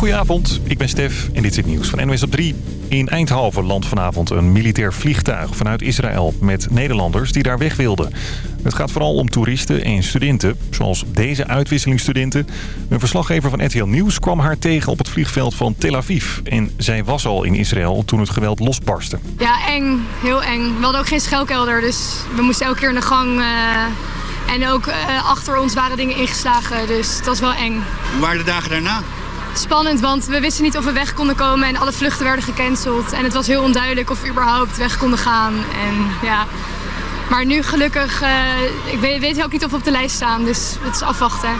Goedenavond, ik ben Stef en dit is het nieuws van NWS op 3. In Eindhoven landt vanavond een militair vliegtuig vanuit Israël met Nederlanders die daar weg wilden. Het gaat vooral om toeristen en studenten, zoals deze uitwisselingsstudenten. Een verslaggever van RTL Nieuws kwam haar tegen op het vliegveld van Tel Aviv. En zij was al in Israël toen het geweld losbarstte. Ja, eng. Heel eng. We hadden ook geen schuilkelder, dus we moesten elke keer in de gang... eh, en ook eh, achter ons waren dingen ingeslagen, dus het was wel eng. Hoe waren de dagen daarna? Spannend, want we wisten niet of we weg konden komen en alle vluchten werden gecanceld. En het was heel onduidelijk of we überhaupt weg konden gaan. En ja, maar nu gelukkig, eh, ik weet, weet ook niet of we op de lijst staan, dus het is afwachten.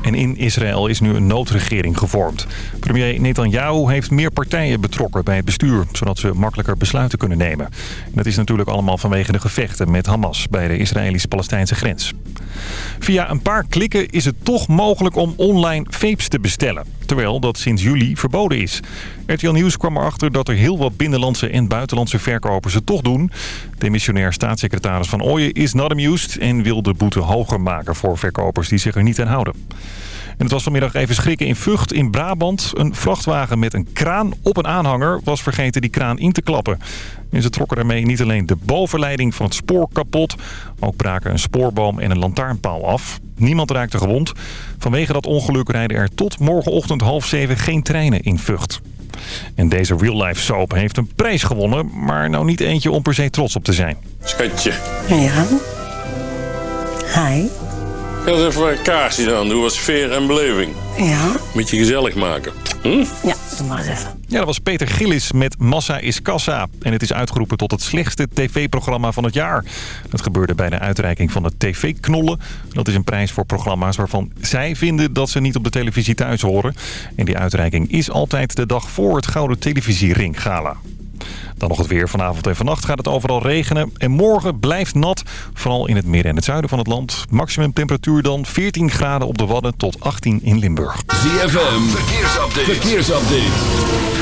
En in Israël is nu een noodregering gevormd. Premier Netanyahu heeft meer partijen betrokken bij het bestuur... zodat ze makkelijker besluiten kunnen nemen. En dat is natuurlijk allemaal vanwege de gevechten met Hamas... bij de Israëlisch-Palestijnse grens. Via een paar klikken is het toch mogelijk om online vapes te bestellen. Terwijl dat sinds juli verboden is. RTL Nieuws kwam erachter dat er heel wat binnenlandse en buitenlandse verkopers het toch doen. Demissionair staatssecretaris Van Ooyen is not amused... en wil de boete hoger maken voor verkopers die zich er niet aan houden. En het was vanmiddag even schrikken in Vught in Brabant. Een vrachtwagen met een kraan op een aanhanger was vergeten die kraan in te klappen. En ze trokken daarmee niet alleen de bovenleiding van het spoor kapot... ook braken een spoorboom en een lantaarnpaal af. Niemand raakte gewond. Vanwege dat ongeluk rijden er tot morgenochtend half zeven geen treinen in Vught. En deze Real Life Soap heeft een prijs gewonnen... maar nou niet eentje om per se trots op te zijn. Schatje, Ja. Hi. Ga eens even een kaarsje aan doen, wat sfeer en beleving. Ja. Moet je gezellig maken. Hm? Ja, doe maar eens even. Ja, dat was Peter Gillis met Massa is Kassa. En het is uitgeroepen tot het slechtste tv-programma van het jaar. Dat gebeurde bij de uitreiking van de TV-knollen. Dat is een prijs voor programma's waarvan zij vinden dat ze niet op de televisie thuis horen. En die uitreiking is altijd de dag voor het Gouden Televisiering Gala. Dan nog het weer. Vanavond en vannacht gaat het overal regenen. En morgen blijft nat. Vooral in het midden en het zuiden van het land. Maximum temperatuur dan 14 graden op de Wadden tot 18 in Limburg. ZFM, verkeersupdate. verkeersupdate.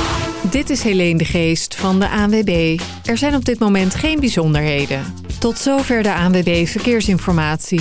Dit is Helene de Geest van de ANWB. Er zijn op dit moment geen bijzonderheden. Tot zover de ANWB Verkeersinformatie.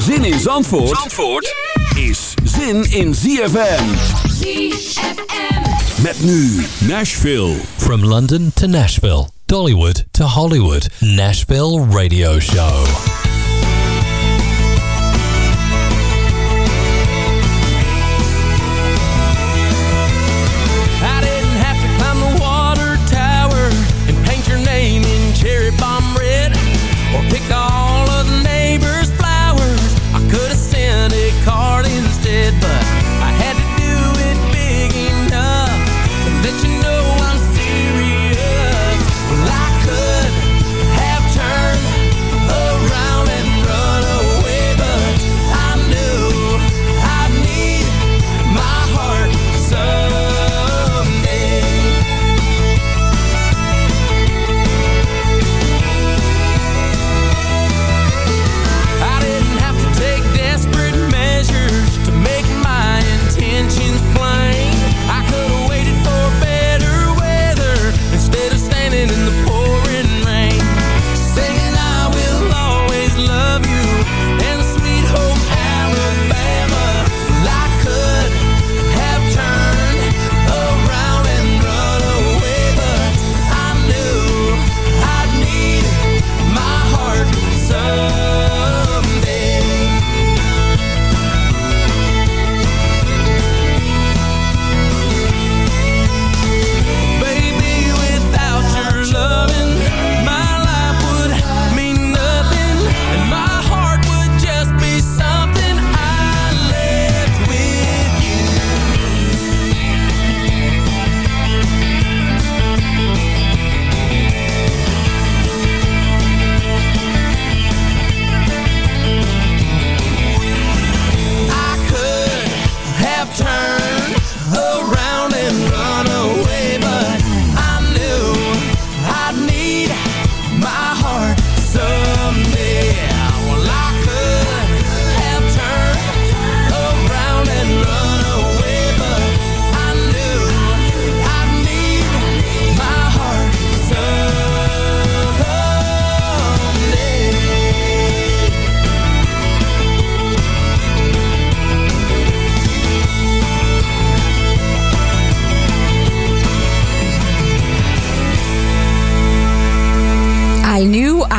Zin in Zandvoort, Zandvoort is zin in ZFM. ZFM. Met nu Nashville. From London to Nashville, Dollywood to Hollywood, Nashville Radio Show.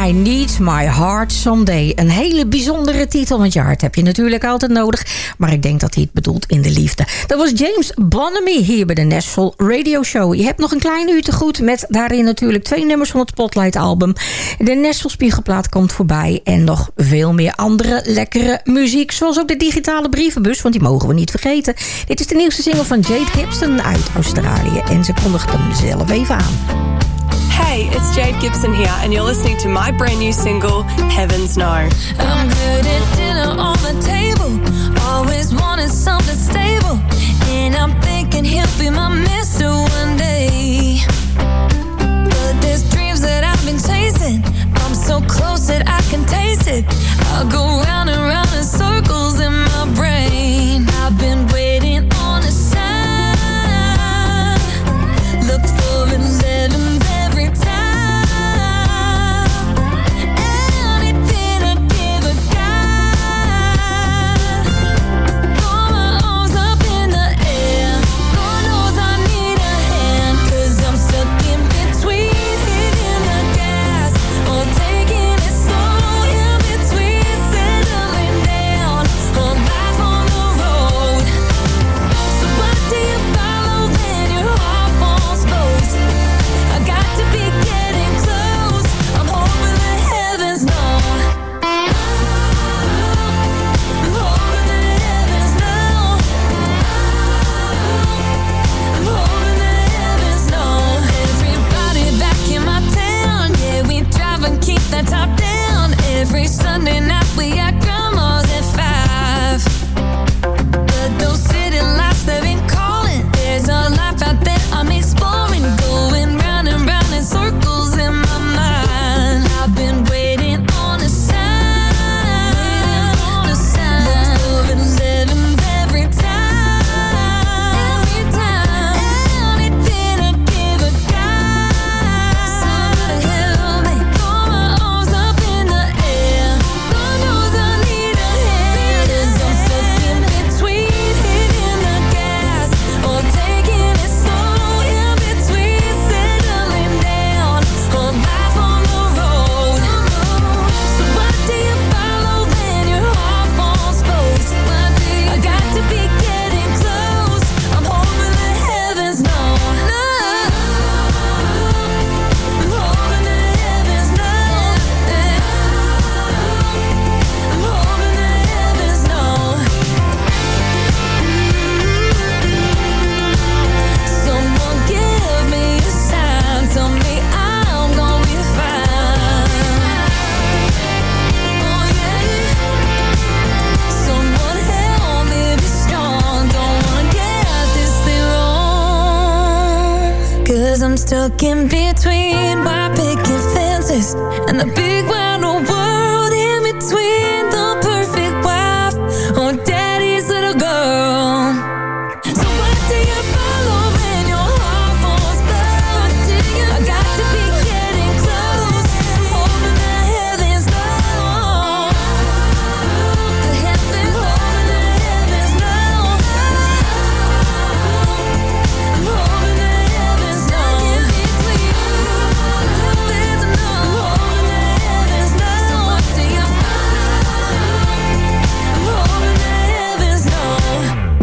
I Need My Heart Someday. Een hele bijzondere titel, want je hart heb je natuurlijk altijd nodig. Maar ik denk dat hij het bedoelt in de liefde. Dat was James Bonamy hier bij de Nashville Radio Show. Je hebt nog een klein uur te goed met daarin natuurlijk twee nummers van het Spotlight album. De Nashville Spiegelplaat komt voorbij. En nog veel meer andere lekkere muziek. Zoals ook de digitale brievenbus, want die mogen we niet vergeten. Dit is de nieuwste single van Jade Gibson uit Australië. En ze kondigt hem zelf even aan. Hey, it's Jade Gibson here, and you're listening to my brand new single, Heavens Know. I'm good at dinner on the table, always wanted something stable, and I'm thinking he'll be my mister one day. But there's dreams that I've been chasing, I'm so close that I can taste it. I'll go round and round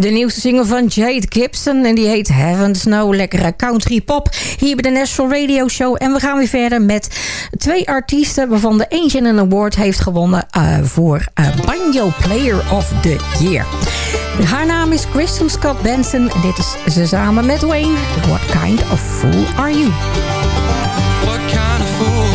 De nieuwste single van Jade Gibson en die heet Heavens Know. Lekkere country pop hier bij de National Radio Show. En we gaan weer verder met twee artiesten... waarvan de eentje een award heeft gewonnen eh, voor eh, Banjo Player of the Year. Haar naam is Kristen Scott Benson. En dit is ze samen met Wayne. What kind of fool are you? What kind of fool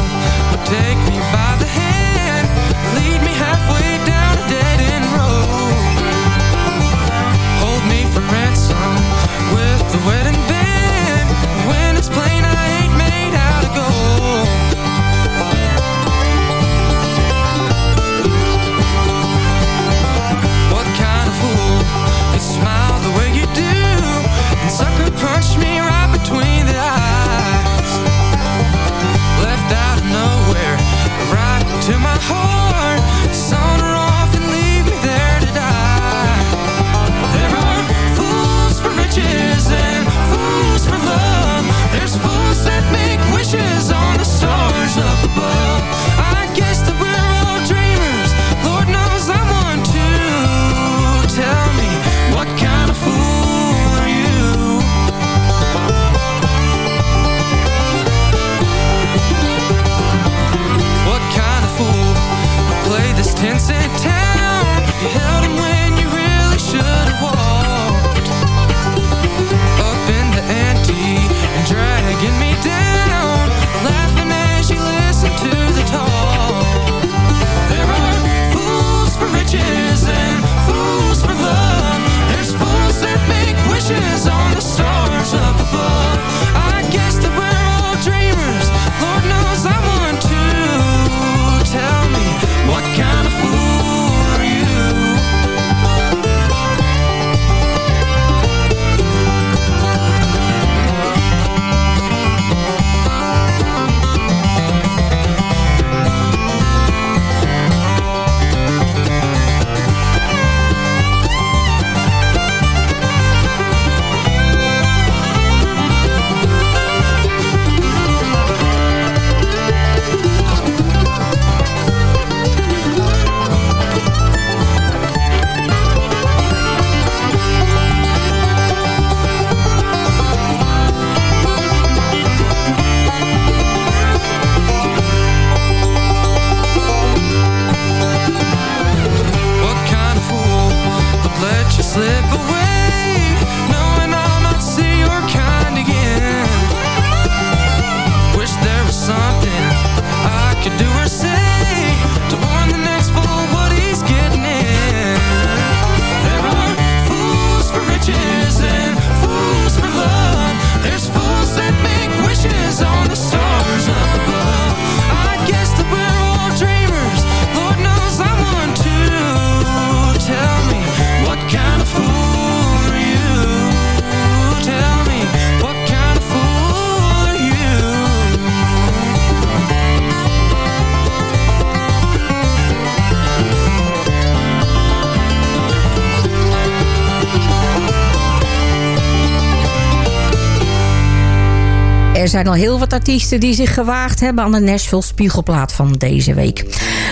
zijn al heel wat artiesten die zich gewaagd hebben aan de Nashville Spiegelplaat van deze week.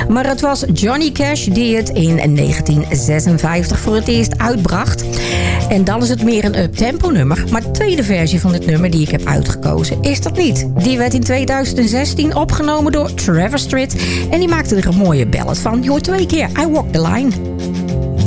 Maar het was Johnny Cash die het in 1956 voor het eerst uitbracht. En dan is het meer een up-tempo nummer. Maar de tweede versie van dit nummer die ik heb uitgekozen is dat niet. Die werd in 2016 opgenomen door Trevor Street. En die maakte er een mooie ballad van. Je hoort twee keer I Walk the Line.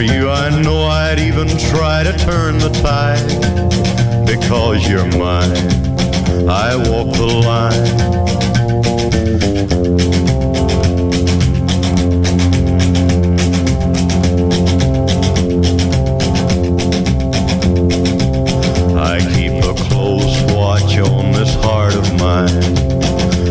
For you, I know I'd even try to turn the tide. Because you're mine, I walk the line. I keep a close watch on this heart of mine.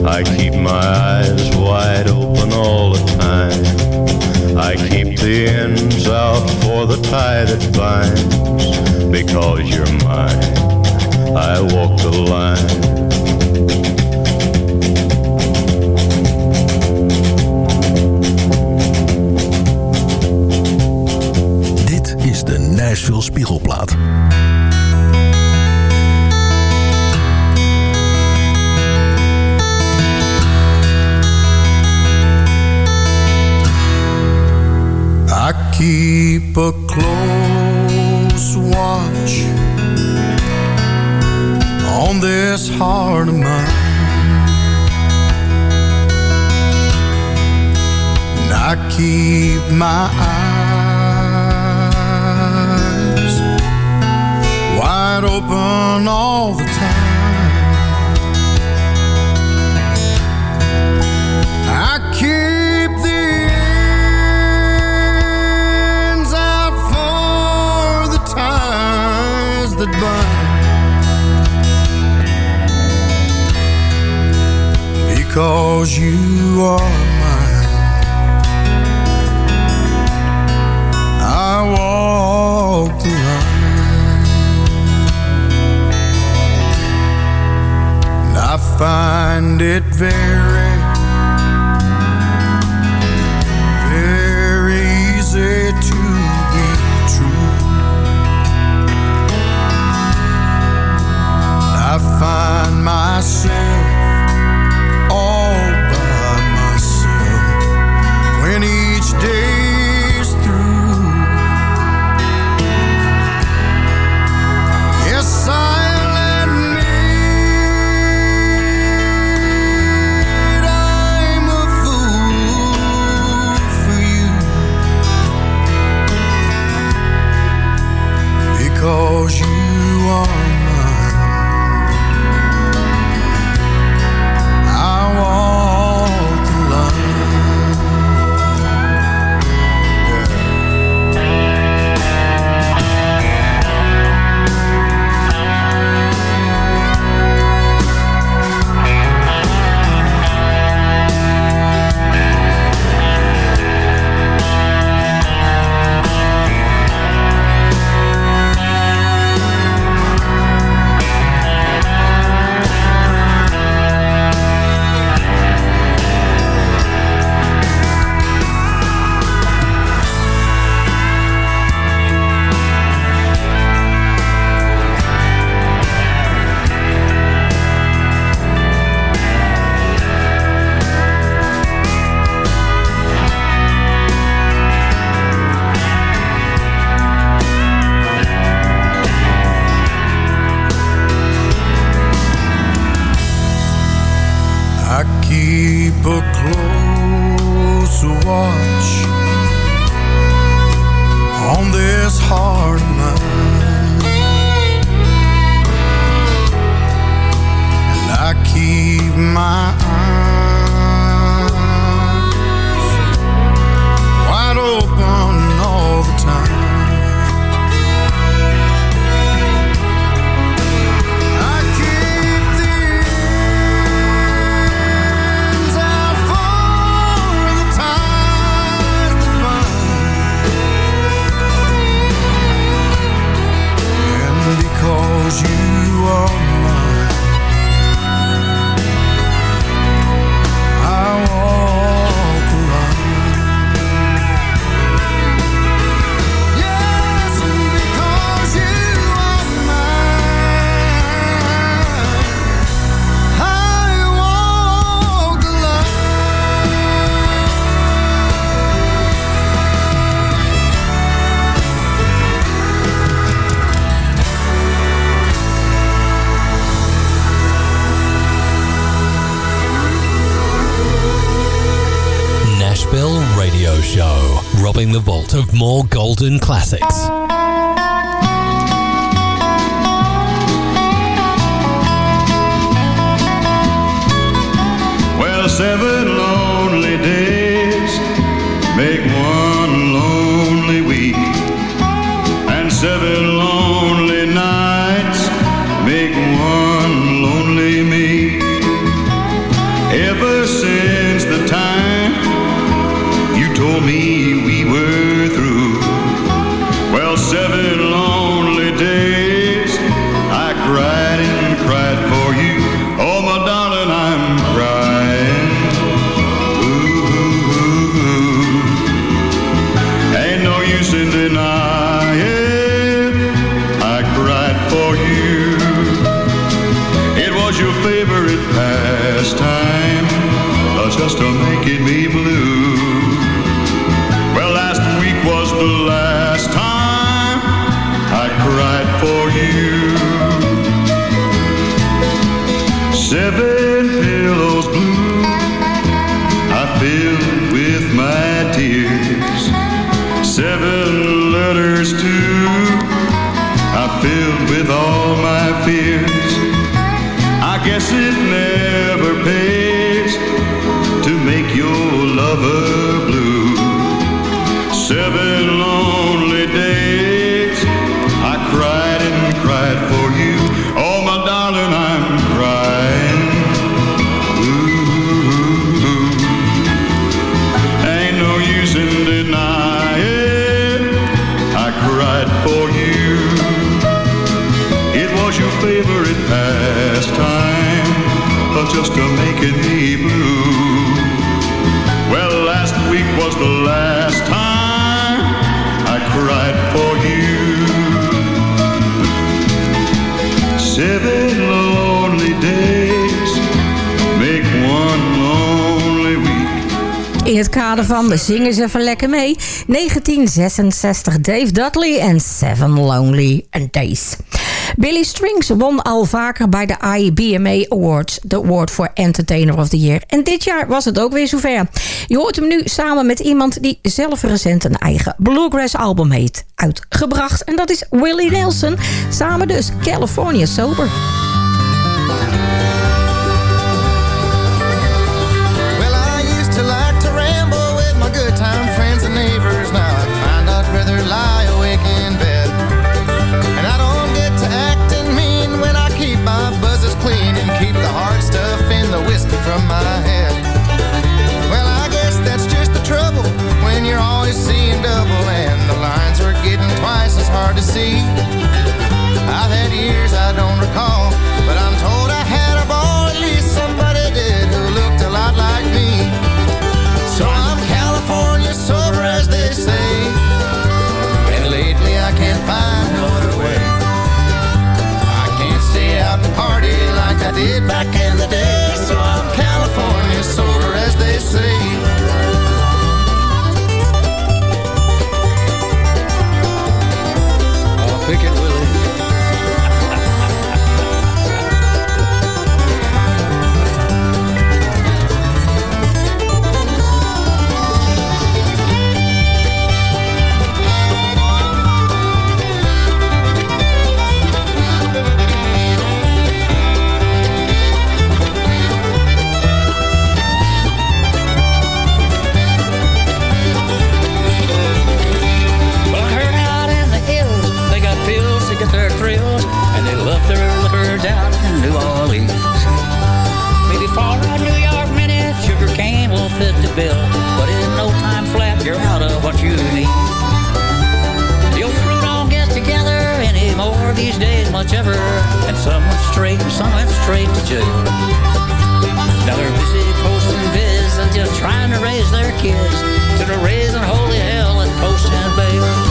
I keep my eyes wide open all the time. I keep the ends out for the tie that binds. Because you're mine, I walk the line. Dit is de Nashville Spiegelplaat. Keep a close watch on this heart of mine. And I keep my eyes wide open all the goodbye because you are mine. I walk the line, and I find it very. to watch on this hard night. And I keep my eyes the vault of more golden classics. Well, seven Nou, zingen ze even lekker mee. 1966, Dave Dudley en Seven Lonely Days. Billy Strings won al vaker bij de IBMA Awards, de award voor Entertainer of the Year. En dit jaar was het ook weer zover. Je hoort hem nu samen met iemand die zelf recent een eigen bluegrass album heeft uitgebracht. En dat is Willie Nelson, samen dus California Sober. from my these days, much ever. And some went straight, and some went straight to jail. Now they're busy posting vids and just trying to raise their kids to the raising holy hell and posting bail.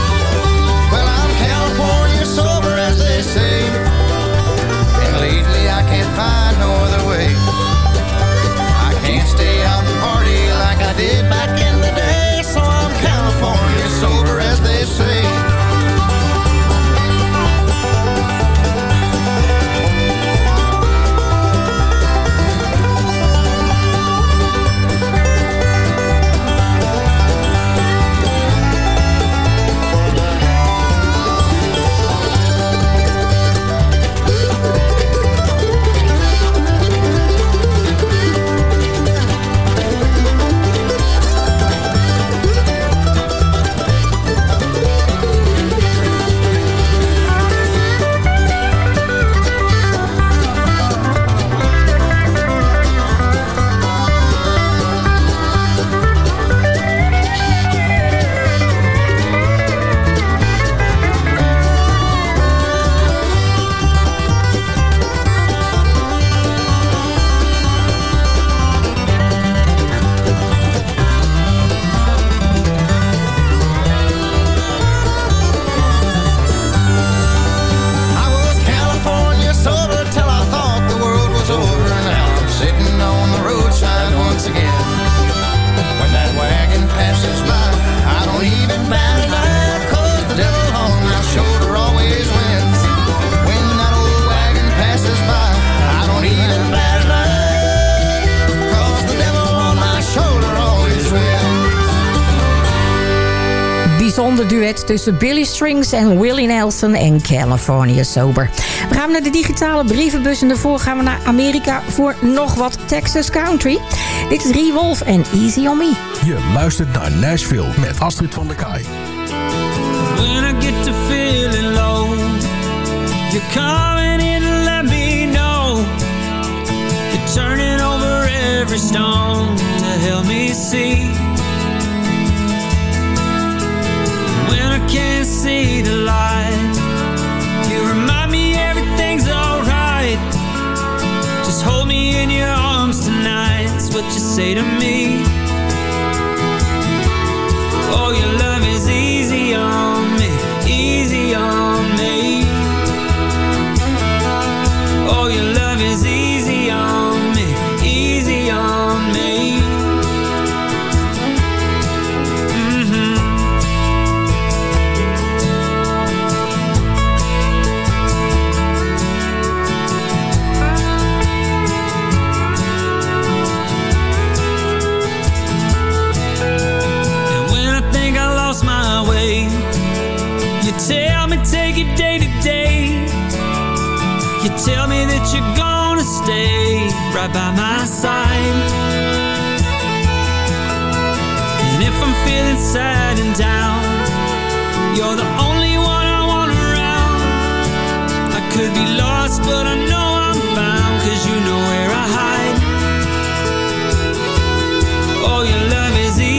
Bijzonder duet tussen Billy Strings en Willie Nelson en California Sober. We gaan naar de digitale brievenbus en daarvoor gaan we naar Amerika voor nog wat Texas Country. Dit is Rie Wolf en Easy On Me. Je luistert naar Nashville met Astrid van der Kaai. When I get to feeling low, you're coming in to let me know. You're turning over every stone to help me see. See the light, you remind me everything's alright. Just hold me in your arms tonight, is what you say to me. Oh, your love is easy on You tell me that you're gonna stay right by my side. And if I'm feeling sad and down, you're the only one I want around. I could be lost, but I know I'm found, cause you know where I hide. Oh, your love is easy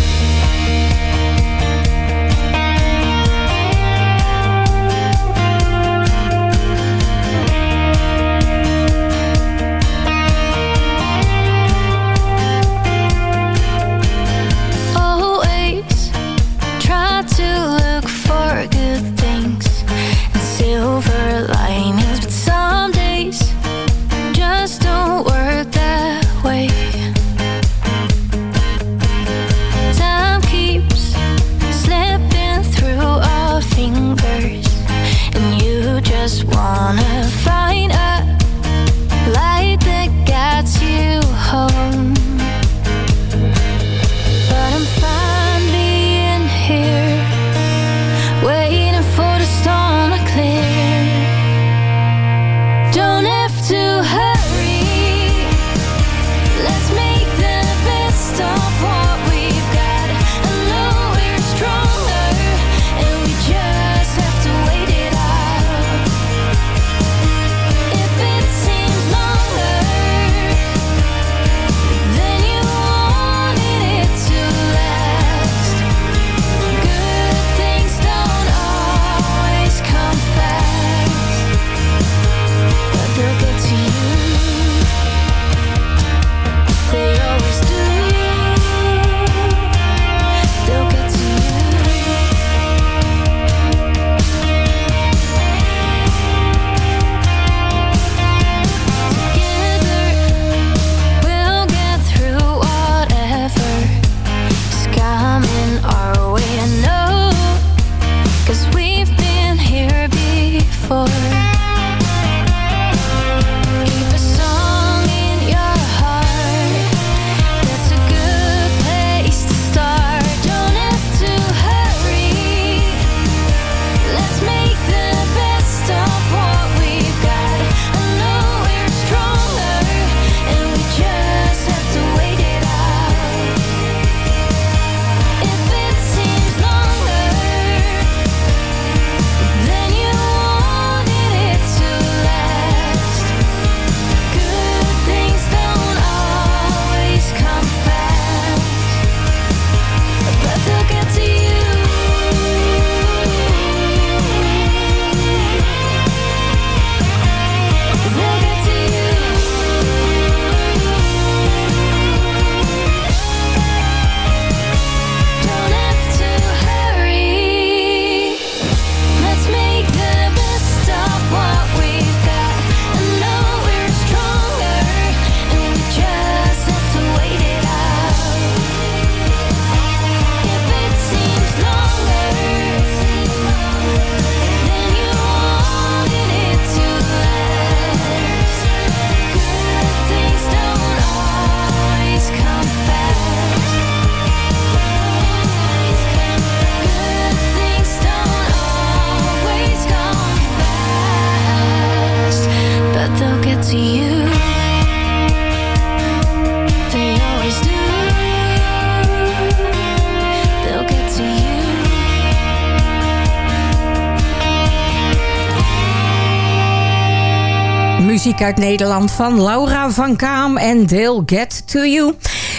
Uit Nederland van Laura van Kaam en They'll Get To You.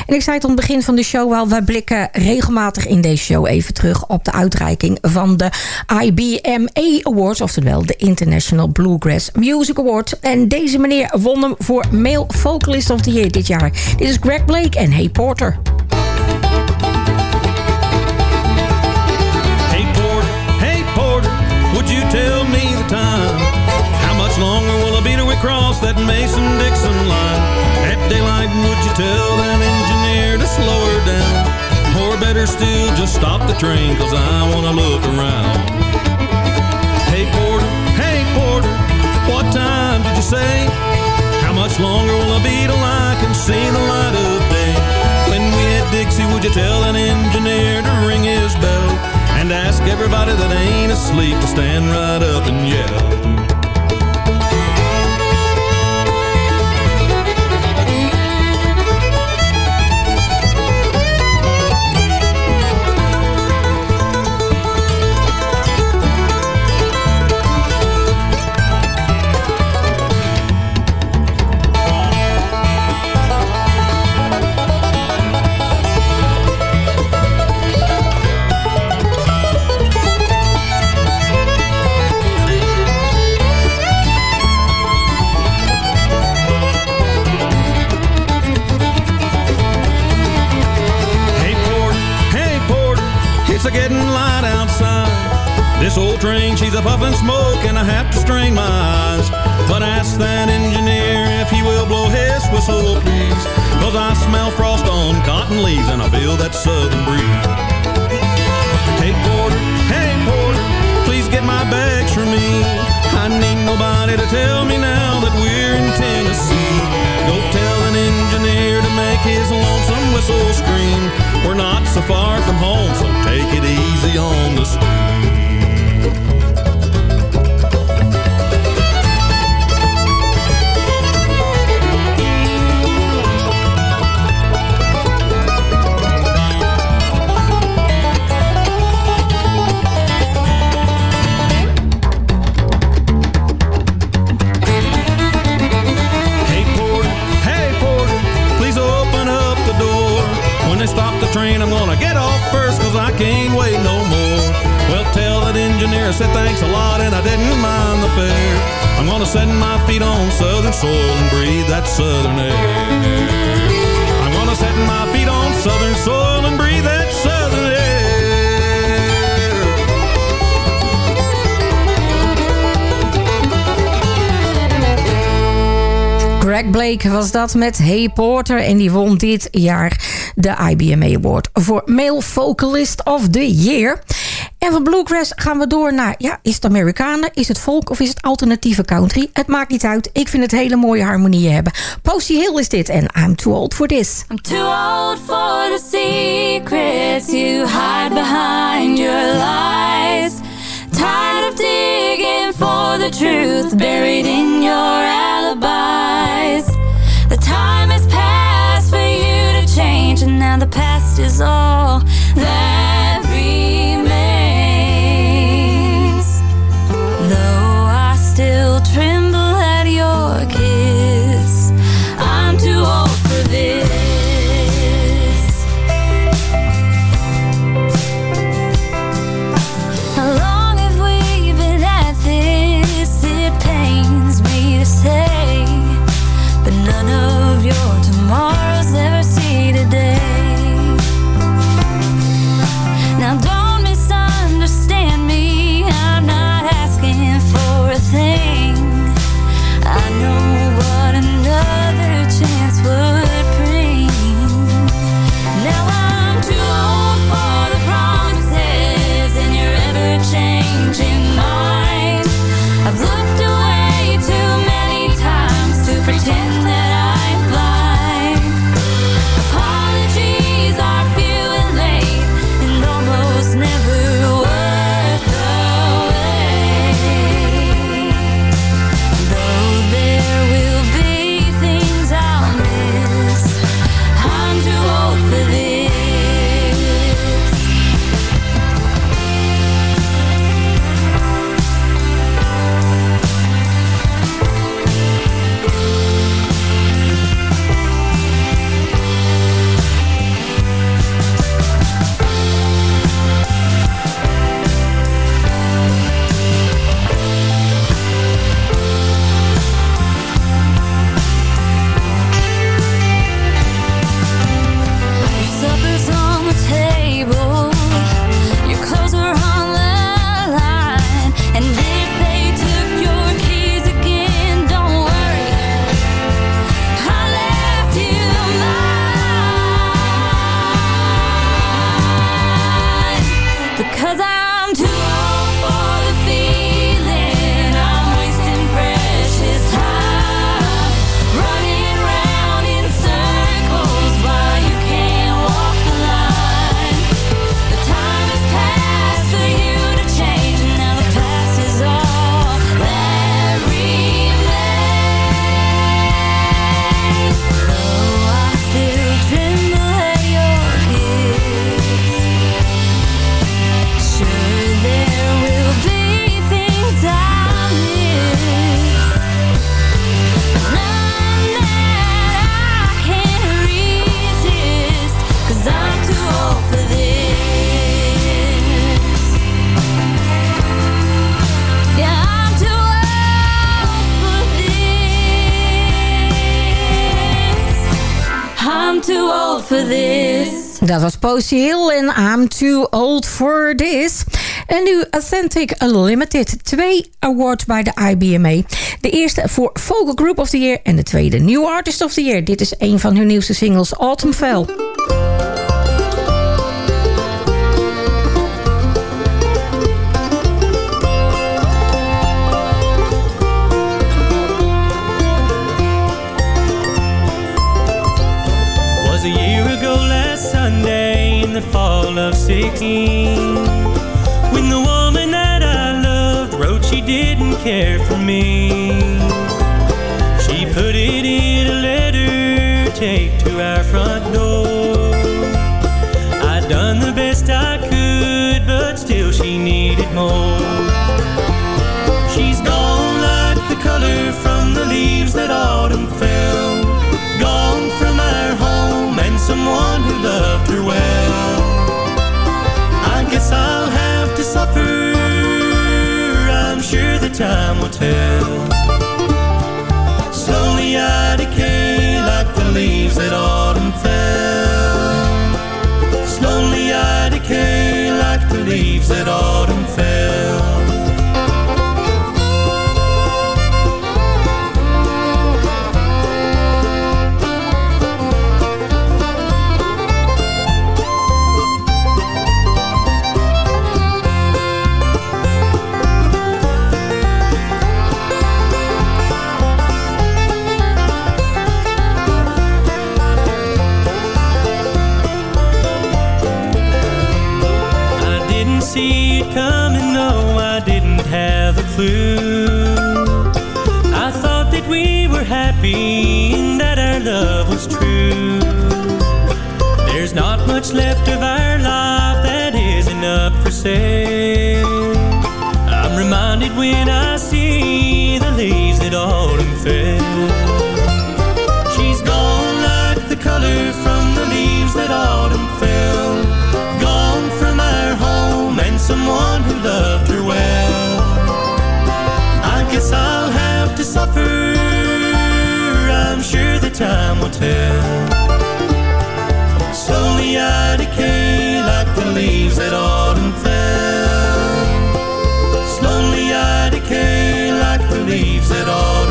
En ik zei het aan het begin van de show al... wij blikken regelmatig in deze show even terug... op de uitreiking van de IBMA Awards... oftewel de International Bluegrass Music Award. En deze meneer won hem voor Male Vocalist of the Year dit jaar. Dit is Greg Blake en Hey Porter. Will I be till we cross that Mason-Dixon line? At daylight, would you tell that engineer to slow her down? Or better still, just stop the train, cause I wanna look around. Hey Porter, hey Porter, what time did you say? How much longer will I be till I can see the light of day? When we hit Dixie, would you tell that engineer to ring his bell? And ask everybody that ain't asleep to stand right up and yell. Old she's a puffin' smoke, and I have to strain my eyes. But ask that engineer if he will blow his whistle, please. Cause I smell frost on cotton leaves, and I feel that southern breeze. Hey, porter, hey, porter, please get my bags for me. I need nobody to tell me now that we're in Tennessee. Go tell an engineer to make his lonesome whistle scream. We're not so far from home, so take it easy on the street. Was dat met Hey Porter. En die won dit jaar de IBM Award voor Male Vocalist of the Year. En van Bluegrass gaan we door naar... Ja, is het Amerikanen, is het folk of is het alternatieve country? Het maakt niet uit. Ik vind het hele mooie harmonieën hebben. Posty Hill is dit en I'm Too Old For This. I'm too old for the secrets you hide behind your lies. Tired of digging for the truth buried in your alibis. Past is all that Posty Hill en I'm Too Old For This. En nu Authentic Unlimited. Twee awards bij de IBMA. De eerste voor Vocal Group of the Year en de tweede New Artist of the Year. Dit is een van hun nieuwste singles, Autumn Fell. Of 16 When the woman that I loved wrote she didn't care for me. She put it in a letter taped to our front door. I'd done the best I could but still she needed more. She's gone like the color from the leaves that autumn fell. Gone from our home and someone who loved her well I'll have to suffer. I'm sure the time will tell. Slowly I decay like the leaves that autumn fell. Slowly I decay like the leaves that autumn Much left of our life that isn't up for sale. I'm reminded when I see the leaves that autumn fell. She's gone like the color from the leaves that autumn fell. Gone from our home and someone who loved her well. I guess I'll have to suffer. I'm sure the time will tell. I decay like the leaves that autumn fell. Slowly I decay like the leaves that autumn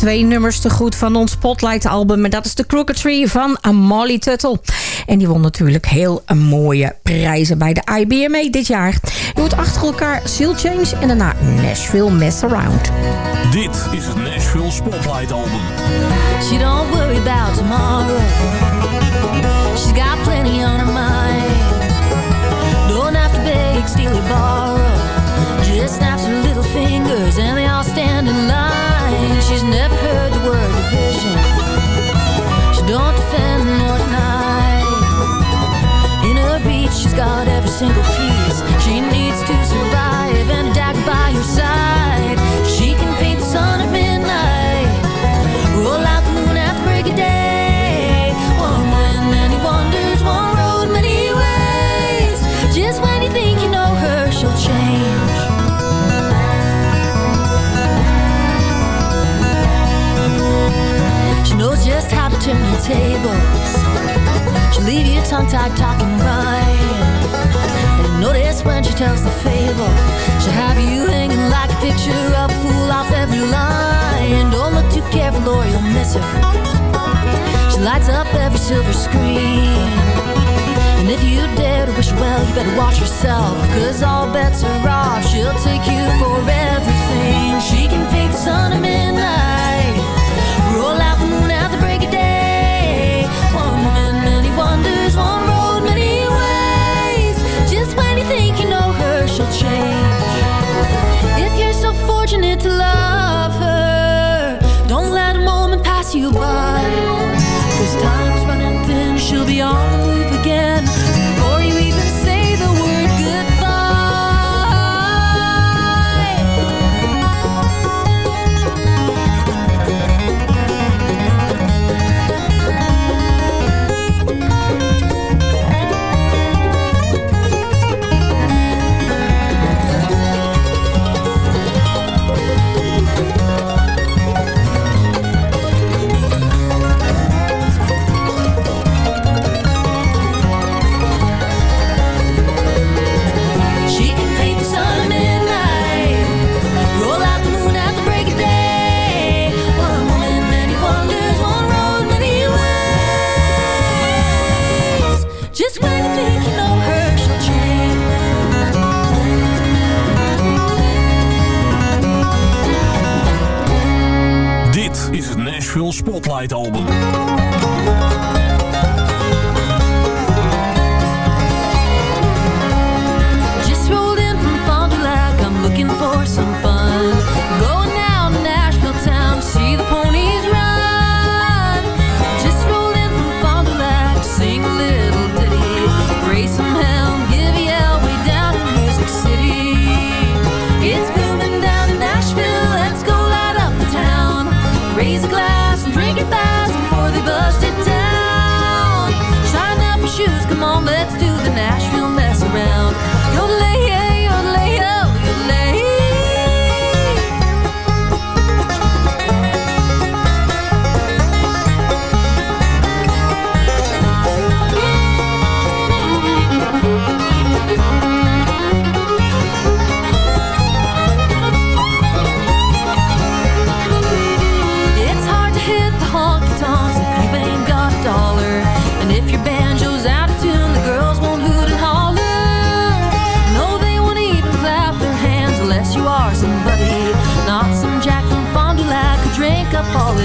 twee nummers te goed van ons Spotlight-album. En dat is The Crooked Tree van Molly Tuttle. En die won natuurlijk heel mooie prijzen bij de IBMA dit jaar. Je hoort achter elkaar Seal Change en daarna Nashville Mess Around. Dit is het Nashville Spotlight Album. She don't worry about tomorrow. She's got plenty on her mind. Don't have to beg, steal or borrow. tables. She'll leave you tongue-tied talking rhyme. And notice when she tells the fable, she'll have you hanging like a picture of a fool off every line. Don't look too careful or you'll miss her. She lights up every silver screen. And if you dare to wish well, you better watch yourself. Cause all bets are off. She'll take you for everything. She can paint the sun at midnight. to love her. Don't let a moment pass you by. Spotlight album.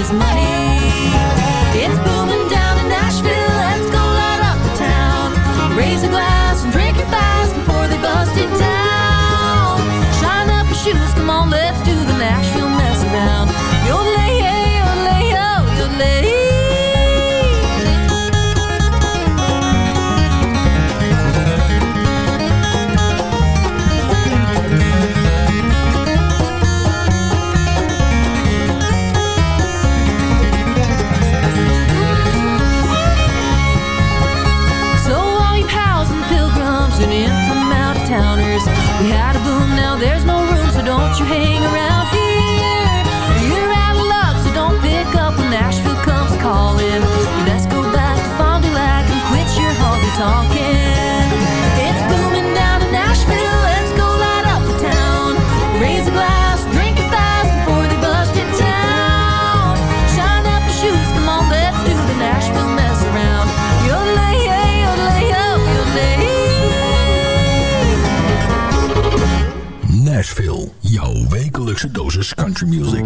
is my you hate Nashville. Jouw wekelijkse dosis country music.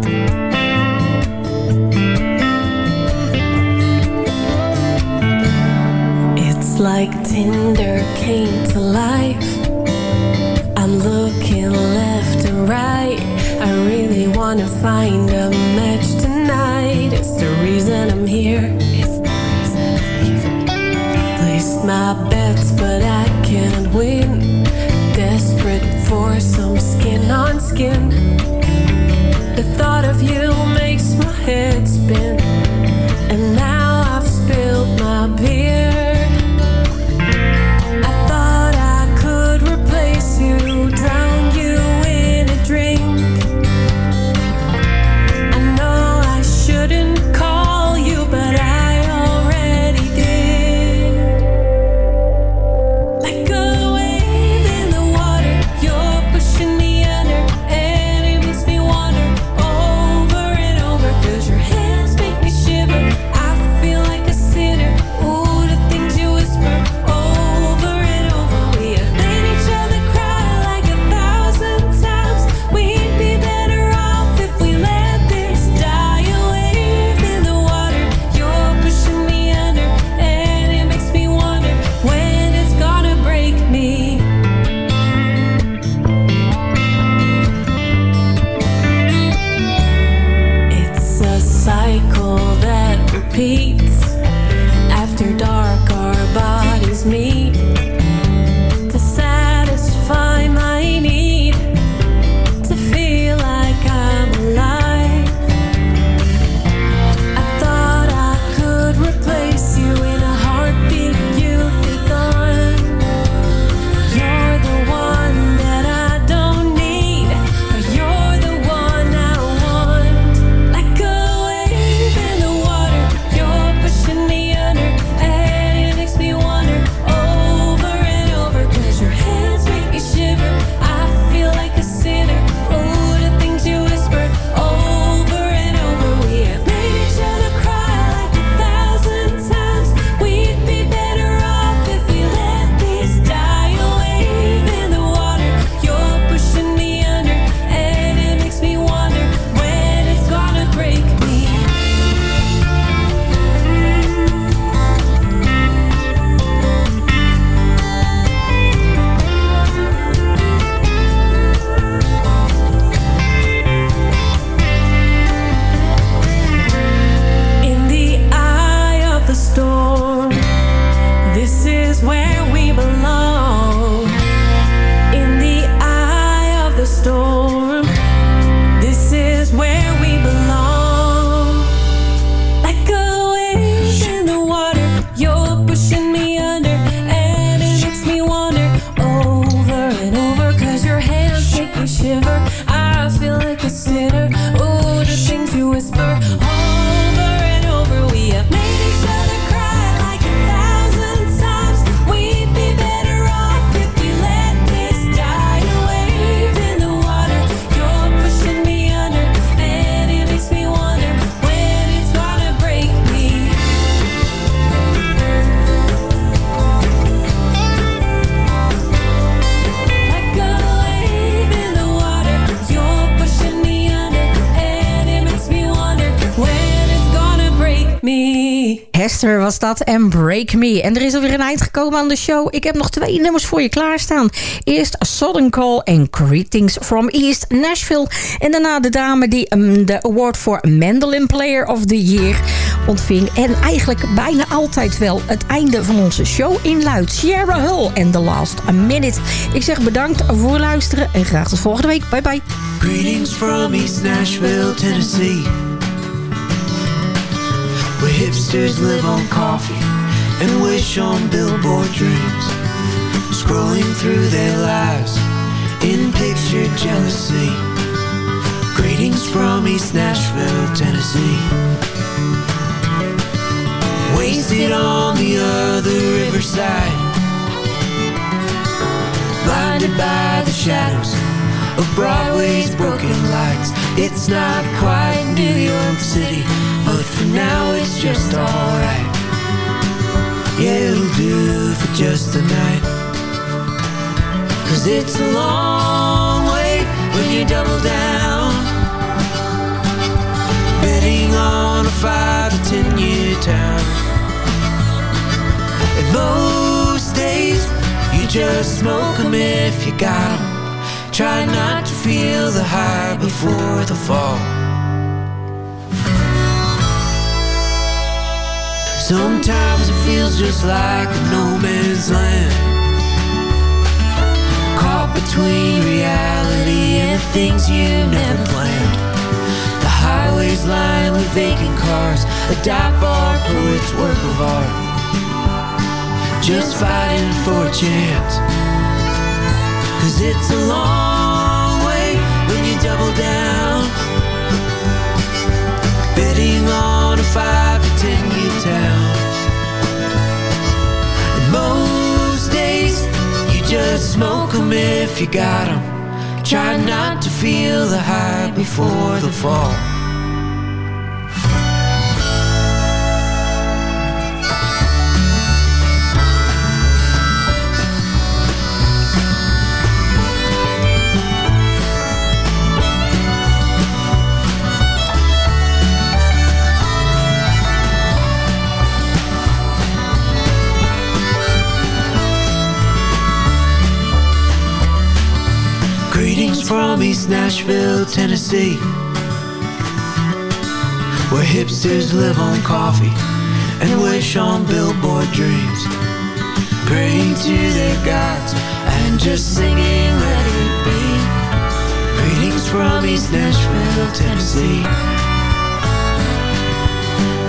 It's like Tinder came to life. I'm looking left and right. I really wanna find a match tonight. It's the reason I'm here. It's the reason I'm here. My bets, but I can't win. Desperate for some on skin. The thought of you makes my head spin, and that. Hester was dat en Break Me. En er is alweer een eind gekomen aan de show. Ik heb nog twee nummers voor je klaarstaan. Eerst Southern Call en Greetings from East Nashville. En daarna de dame die um, de award voor Mandolin Player of the Year ontving. En eigenlijk bijna altijd wel het einde van onze show inluidt. Sierra Hull en The Last Minute. Ik zeg bedankt voor luisteren en graag tot volgende week. Bye bye. Greetings from East Nashville, Tennessee. Hipsters live on coffee and wish on billboard dreams. Scrolling through their lives in picture jealousy. Greetings from East Nashville, Tennessee. Wasted on the other riverside. Blinded by the shadows of Broadway's broken lights. It's not quite New York City, but for now it's just alright. Yeah, it'll do for just the night. Cause it's a long way when you double down. Betting on a five to ten year town. And most days you just smoke 'em if you got 'em. Try not to feel the high before the fall. Sometimes it feels just like a no man's land. Caught between reality and the things you never planned. The highways lined with vacant cars, a dive bar poet's work of art. Just fighting for a chance. Cause it's a long double down. Betting on a five to ten year town. And most days you just smoke 'em if you got 'em. Try not to feel the high before the fall. From East Nashville, Tennessee. where hipsters live on coffee and wish on billboard dreams, praying to their gods and just singing let it be. Greetings from East Nashville, Tennessee.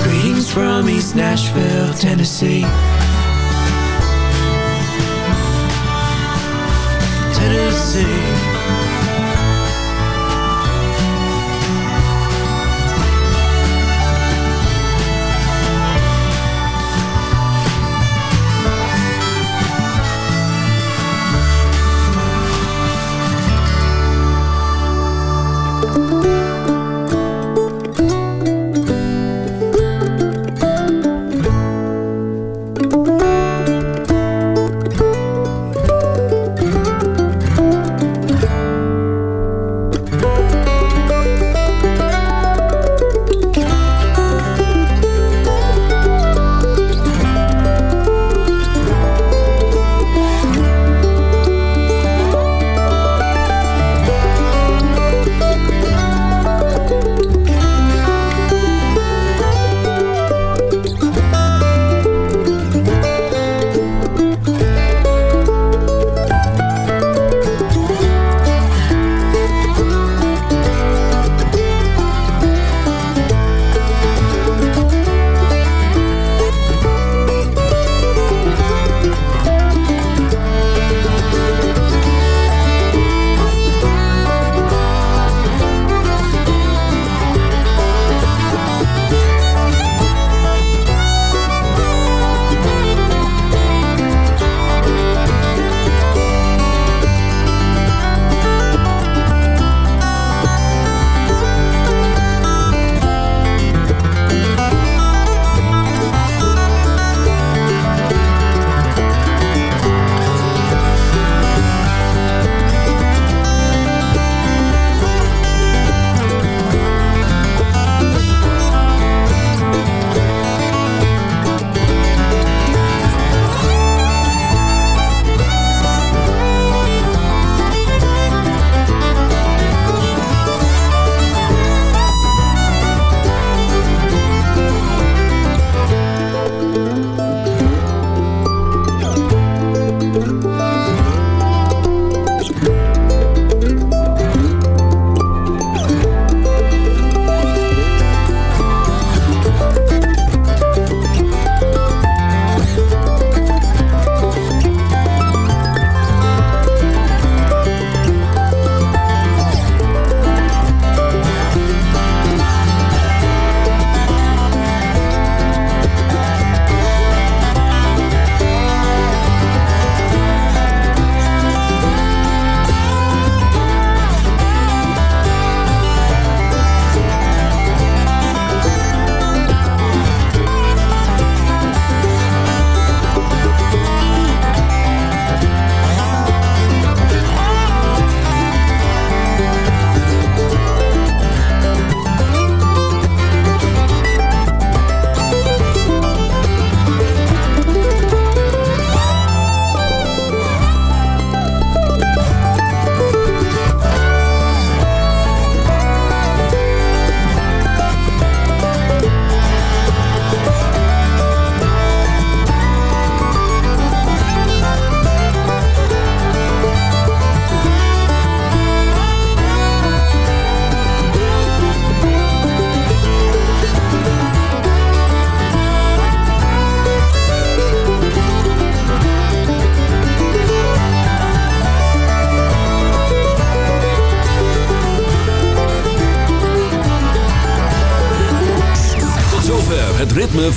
Greetings from East Nashville, Tennessee. Tennessee.